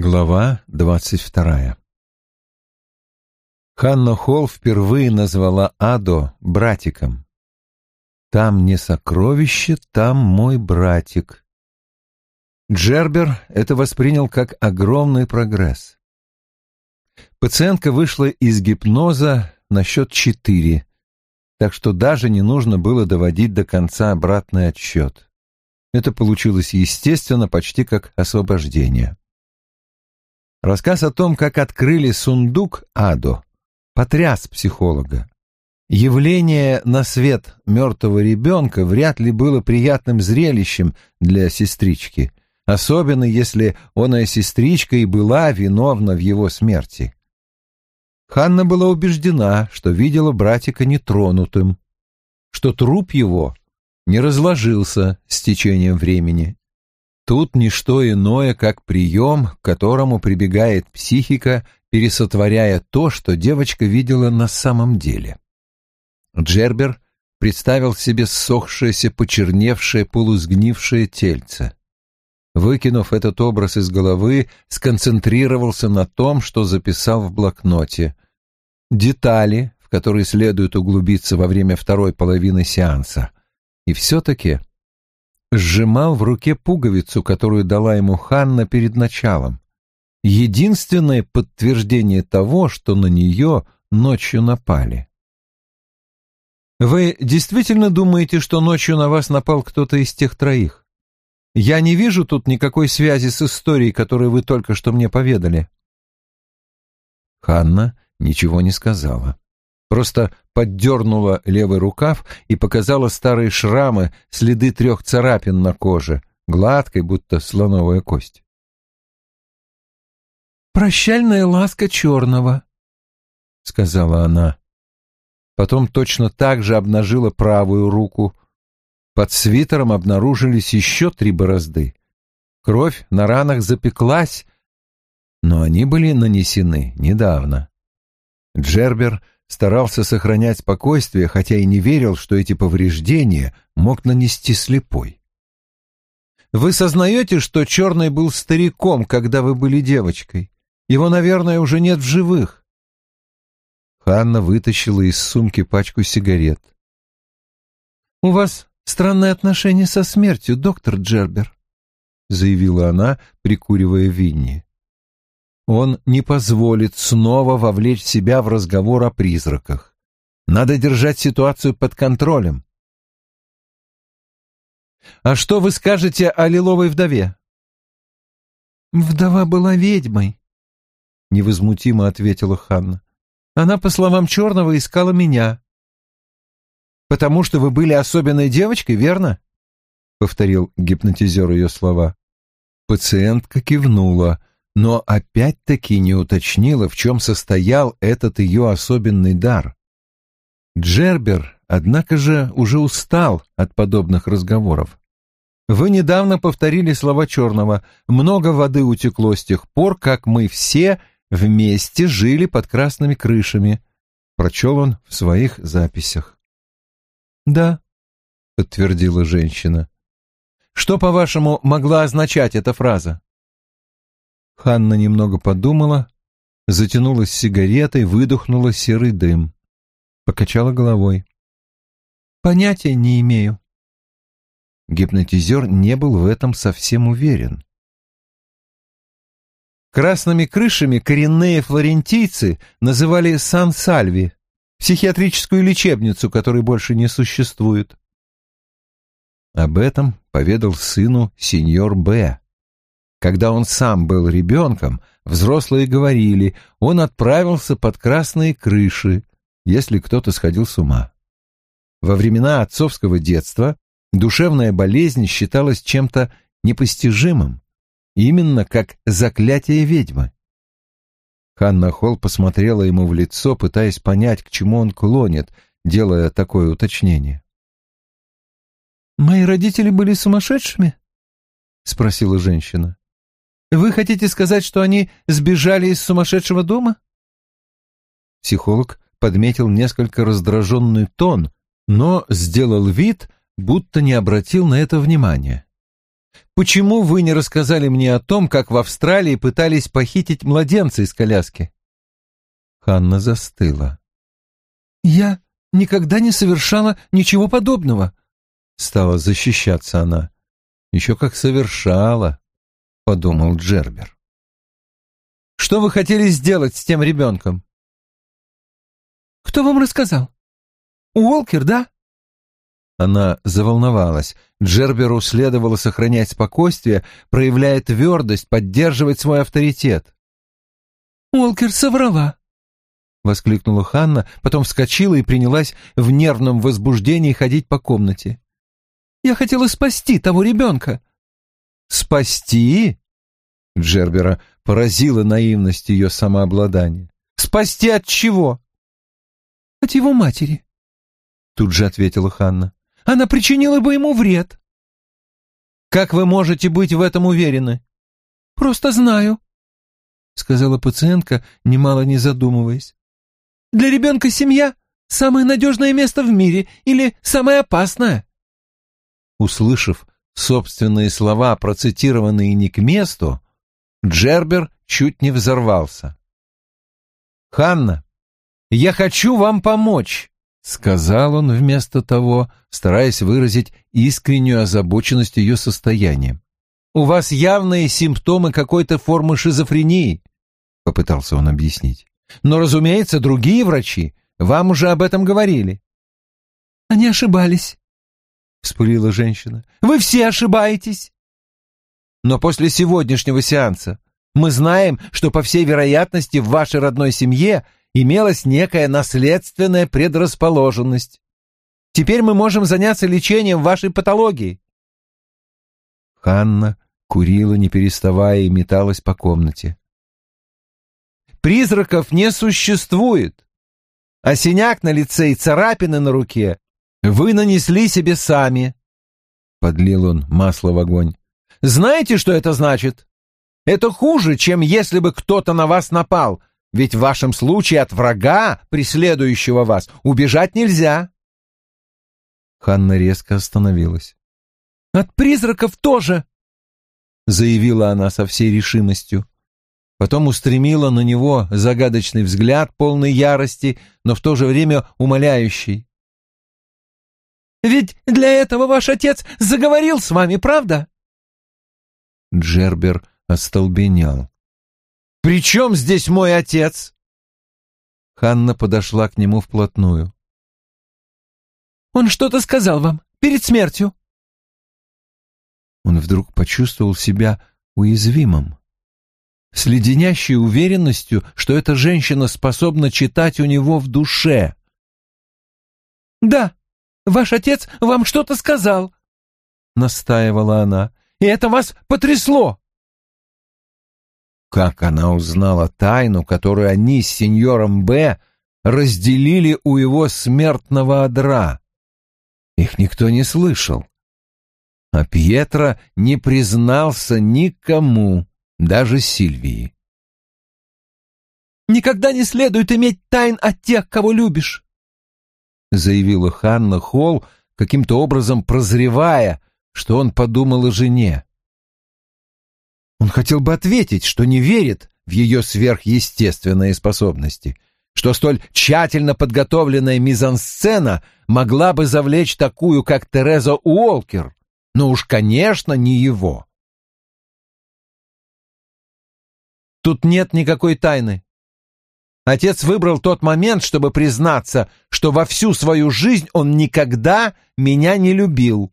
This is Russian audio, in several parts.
Глава двадцать вторая Ханна Холл впервые назвала Адо братиком. «Там не сокровище, там мой братик». Джербер это воспринял как огромный прогресс. Пациентка вышла из гипноза на счет четыре, так что даже не нужно было доводить до конца обратный отсчет. Это получилось естественно, почти как освобождение. Рассказ о том, как открыли сундук Адо, потряс психолога. Явление на свет мертвого ребенка вряд ли было приятным зрелищем для сестрички, особенно если оная сестричка и была виновна в его смерти. Ханна была убеждена, что видела братика нетронутым, что труп его не разложился с течением времени. Тут не что иное, как прием, к которому прибегает психика, пересотворяя то, что девочка видела на самом деле. Джербер представил себе ссохшееся, почерневшее, полусгнившее тельце. Выкинув этот образ из головы, сконцентрировался на том, что записал в блокноте. Детали, в которые следует углубиться во время второй половины сеанса. И все-таки сжимал в руке пуговицу, которую дала ему Ханна перед началом. Единственное подтверждение того, что на нее ночью напали. «Вы действительно думаете, что ночью на вас напал кто-то из тех троих? Я не вижу тут никакой связи с историей, которую вы только что мне поведали». Ханна ничего не сказала просто поддернула левый рукав и показала старые шрамы, следы трех царапин на коже, гладкой, будто слоновая кость. «Прощальная ласка черного», — сказала она. Потом точно так же обнажила правую руку. Под свитером обнаружились еще три борозды. Кровь на ранах запеклась, но они были нанесены недавно. Джербер старался сохранять спокойствие, хотя и не верил, что эти повреждения мог нанести слепой. «Вы сознаете, что Черный был стариком, когда вы были девочкой? Его, наверное, уже нет в живых». Ханна вытащила из сумки пачку сигарет. «У вас странное отношение со смертью, доктор Джербер», — заявила она, прикуривая Винни. Он не позволит снова вовлечь себя в разговор о призраках. Надо держать ситуацию под контролем. «А что вы скажете о лиловой вдове?» «Вдова была ведьмой», — невозмутимо ответила Ханна. «Она, по словам Черного, искала меня». «Потому что вы были особенной девочкой, верно?» — повторил гипнотизер ее слова. Пациентка кивнула но опять-таки не уточнила, в чем состоял этот ее особенный дар. Джербер, однако же, уже устал от подобных разговоров. Вы недавно повторили слова Черного. Много воды утекло с тех пор, как мы все вместе жили под красными крышами. Прочел он в своих записях. Да, подтвердила женщина. Что, по-вашему, могла означать эта фраза? Ханна немного подумала, затянулась сигаретой, выдохнула серый дым. Покачала головой. «Понятия не имею». Гипнотизер не был в этом совсем уверен. Красными крышами коренные флорентийцы называли Сан-Сальви, психиатрическую лечебницу, которой больше не существует. Об этом поведал сыну сеньор Б. Когда он сам был ребенком, взрослые говорили, он отправился под красные крыши, если кто-то сходил с ума. Во времена отцовского детства душевная болезнь считалась чем-то непостижимым, именно как заклятие ведьмы. Ханна Холл посмотрела ему в лицо, пытаясь понять, к чему он клонит, делая такое уточнение. «Мои родители были сумасшедшими?» — спросила женщина. Вы хотите сказать, что они сбежали из сумасшедшего дома? Психолог подметил несколько раздраженный тон, но сделал вид, будто не обратил на это внимания. Почему вы не рассказали мне о том, как в Австралии пытались похитить младенца из коляски?» Ханна застыла. «Я никогда не совершала ничего подобного», — стала защищаться она. «Еще как совершала», — подумал Джербер. «Что вы хотели сделать с тем ребенком?» «Кто вам рассказал? Уолкер, да?» Она заволновалась. Джерберу следовало сохранять спокойствие, проявляя твердость, поддерживать свой авторитет. «Уолкер соврала», — воскликнула Ханна, потом вскочила и принялась в нервном возбуждении ходить по комнате. «Я хотела спасти того ребенка». «Спасти?» Джербера поразила наивность ее самообладания. «Спасти от чего?» «От его матери», — тут же ответила Ханна. Она причинила бы ему вред. Как вы можете быть в этом уверены? Просто знаю, сказала пациентка, немало не задумываясь. Для ребенка семья — самое надежное место в мире или самое опасное. Услышав собственные слова, процитированные не к месту, Джербер чуть не взорвался. «Ханна, я хочу вам помочь. — сказал он вместо того, стараясь выразить искреннюю озабоченность ее состоянием. «У вас явные симптомы какой-то формы шизофрении», — попытался он объяснить. «Но, разумеется, другие врачи вам уже об этом говорили». «Они ошибались», — вспылила женщина. «Вы все ошибаетесь». «Но после сегодняшнего сеанса мы знаем, что, по всей вероятности, в вашей родной семье имелась некая наследственная предрасположенность. Теперь мы можем заняться лечением вашей патологии. Ханна курила, не переставая, и металась по комнате. Призраков не существует. А синяк на лице и царапины на руке вы нанесли себе сами. Подлил он масло в огонь. Знаете, что это значит? Это хуже, чем если бы кто-то на вас напал, ведь в вашем случае от врага, преследующего вас, убежать нельзя. Ханна резко остановилась. «От призраков тоже!» — заявила она со всей решимостью. Потом устремила на него загадочный взгляд, полный ярости, но в то же время умоляющий. «Ведь для этого ваш отец заговорил с вами, правда?» Джербер остолбенел. «При чем здесь мой отец?» Ханна подошла к нему вплотную. «Он что-то сказал вам перед смертью?» Он вдруг почувствовал себя уязвимым. С леденящей уверенностью, что эта женщина способна читать у него в душе. «Да, ваш отец вам что-то сказал», — настаивала она, — «и это вас потрясло». Как она узнала тайну, которую они с сеньором Б разделили у его смертного одра? Их никто не слышал. А Пьетро не признался никому, даже Сильвии. «Никогда не следует иметь тайн от тех, кого любишь», — заявила Ханна Холл, каким-то образом прозревая, что он подумал о жене. Он хотел бы ответить, что не верит в ее сверхъестественные способности, что столь тщательно подготовленная мизансцена могла бы завлечь такую, как Тереза Уолкер, но уж, конечно, не его. Тут нет никакой тайны. Отец выбрал тот момент, чтобы признаться, что во всю свою жизнь он никогда меня не любил.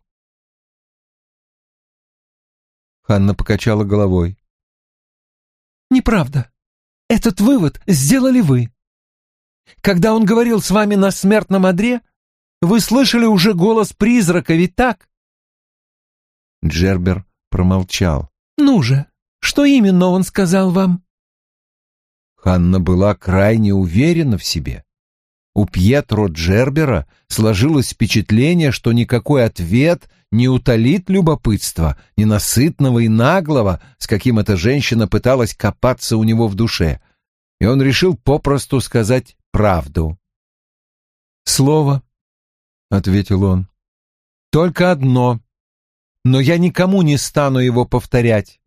Ханна покачала головой. «Неправда. Этот вывод сделали вы. Когда он говорил с вами на смертном одре, вы слышали уже голос призрака, ведь так?» Джербер промолчал. «Ну же, что именно он сказал вам?» Ханна была крайне уверена в себе. У Пьетро Джербера сложилось впечатление, что никакой ответ не утолит любопытство, ненасытного и наглого, с каким эта женщина пыталась копаться у него в душе, и он решил попросту сказать правду. «Слово», — ответил он, — «только одно. но я никому не стану его повторять.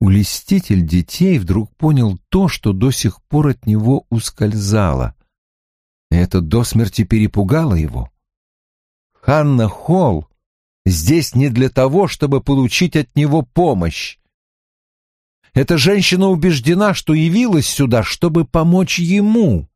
Улеститель детей вдруг понял то, что до сих пор от него ускользало. Это до смерти перепугало его. Ханна Холл здесь не для того, чтобы получить от него помощь. Эта женщина убеждена, что явилась сюда, чтобы помочь ему.